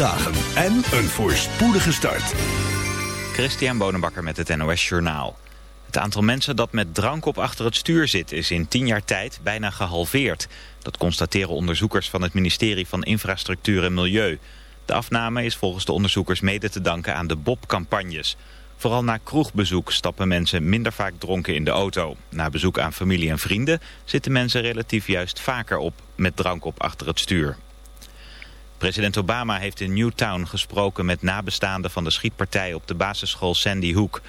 dagen en een voorspoedige start. Christian Bonenbakker met het NOS Journaal. Het aantal mensen dat met drank op achter het stuur zit is in tien jaar tijd bijna gehalveerd. Dat constateren onderzoekers van het ministerie van Infrastructuur en Milieu. De afname is volgens de onderzoekers mede te danken aan de Bob-campagnes. Vooral na kroegbezoek stappen mensen minder vaak dronken in de auto. Na bezoek aan familie en vrienden zitten mensen relatief juist vaker op met drank op achter het stuur. President Obama heeft in Newtown gesproken met nabestaanden van de schietpartij op de basisschool Sandy Hook.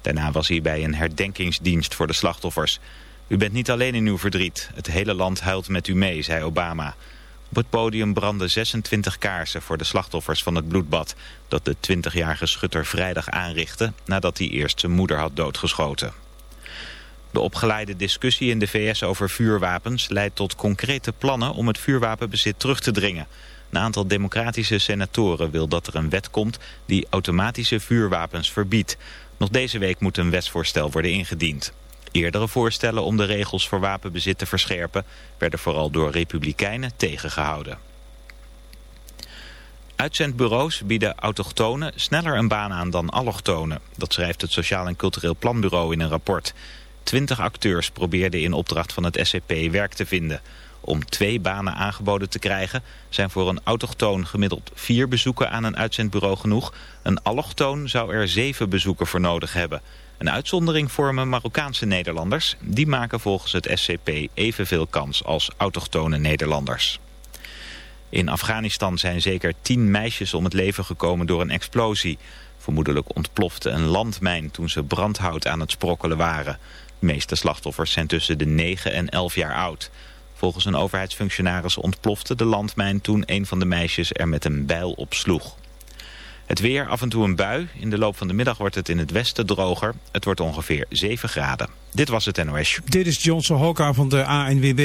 Daarna was hij bij een herdenkingsdienst voor de slachtoffers. U bent niet alleen in uw verdriet. Het hele land huilt met u mee, zei Obama. Op het podium brandden 26 kaarsen voor de slachtoffers van het bloedbad... dat de 20-jarige schutter vrijdag aanrichtte nadat hij eerst zijn moeder had doodgeschoten. De opgeleide discussie in de VS over vuurwapens leidt tot concrete plannen om het vuurwapenbezit terug te dringen... Een aantal democratische senatoren wil dat er een wet komt die automatische vuurwapens verbiedt. Nog deze week moet een wetsvoorstel worden ingediend. Eerdere voorstellen om de regels voor wapenbezit te verscherpen... werden vooral door republikeinen tegengehouden. Uitzendbureaus bieden autochtonen sneller een baan aan dan allochtonen. Dat schrijft het Sociaal en Cultureel Planbureau in een rapport. Twintig acteurs probeerden in opdracht van het SCP werk te vinden... Om twee banen aangeboden te krijgen zijn voor een autochtoon gemiddeld vier bezoeken aan een uitzendbureau genoeg. Een allochtoon zou er zeven bezoeken voor nodig hebben. Een uitzondering vormen Marokkaanse Nederlanders. Die maken volgens het SCP evenveel kans als autochtone Nederlanders. In Afghanistan zijn zeker tien meisjes om het leven gekomen door een explosie. Vermoedelijk ontplofte een landmijn toen ze brandhout aan het sprokkelen waren. De meeste slachtoffers zijn tussen de 9 en 11 jaar oud. Volgens een overheidsfunctionaris ontplofte de landmijn toen een van de meisjes er met een bijl op sloeg. Het weer, af en toe een bui. In de loop van de middag wordt het in het westen droger. Het wordt ongeveer 7 graden. Dit was het NOS. Dit is Johnson Hoka van de ANWB.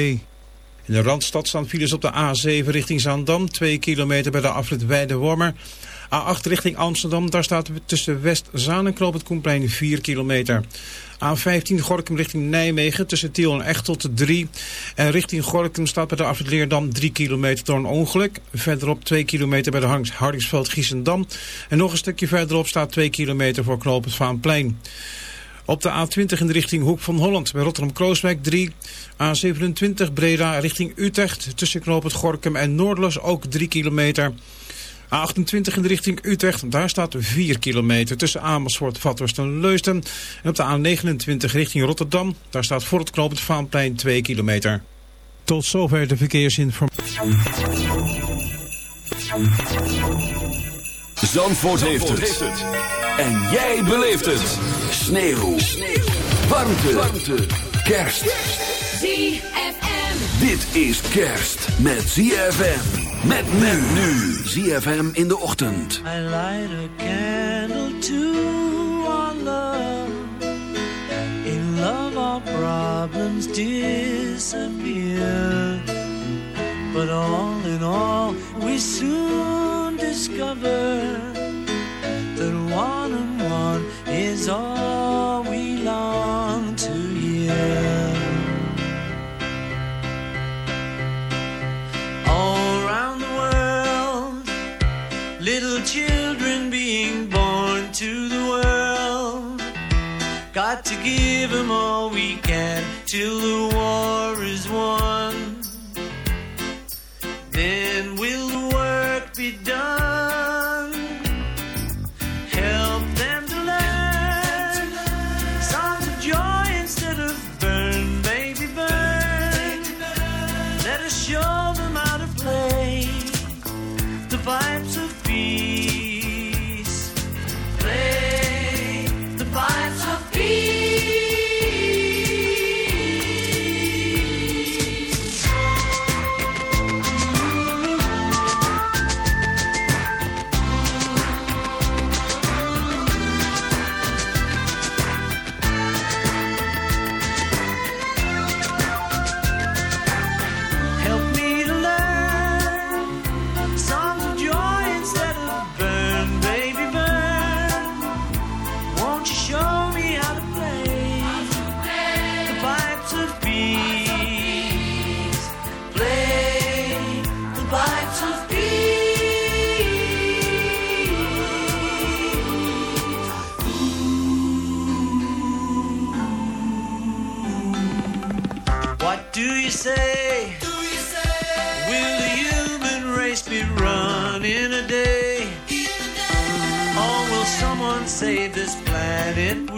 In de Randstad staan files op de A7 richting Zaandam. 2 kilometer bij de afrit Weide-Wormer. A8 richting Amsterdam, daar staat tussen West-Zaan en Knoop het Koenplein 4 kilometer. A15 Gorkum richting Nijmegen tussen Tiel en Echtelt 3. En richting Gorkum staat bij de afrit Leerdam 3 kilometer door een ongeluk. Verderop 2 kilometer bij de Hardingsveld Giesendam. En nog een stukje verderop staat 2 kilometer voor Knoop het Vaanplein. Op de A20 in de richting Hoek van Holland bij Rotterdam-Krooswijk 3. A27 Breda richting Utrecht tussen Knoop het Gorkum en Noordlos ook 3 kilometer. A28 in de richting Utrecht, daar staat 4 kilometer tussen Amersfoort, Vathorst en Leusden. En op de A29 richting Rotterdam, daar staat voor het knooppunt Vaanplein 2 kilometer. Tot zover de verkeersinformatie. Zandvoort, heeft, het. En jij beleeft het. Sneeuw. Sneeuw. Warmte. Warmte. Kerst. ZFM. Dit is kerst met ZFM. Met men nu. ZFM in de ochtend. I light a candle to our love. In love our problems disappear. But all in all we soon discover that one and one is all we long Little children being born to the world. Got to give them all we can till the war is won.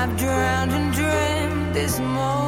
I've drowned and dreamt this moment.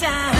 time.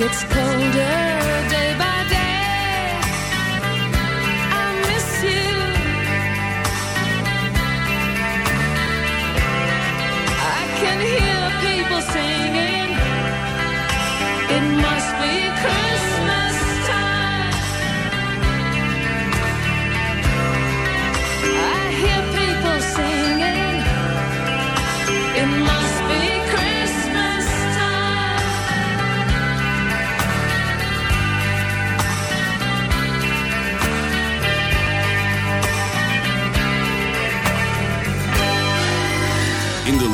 Gets colder day by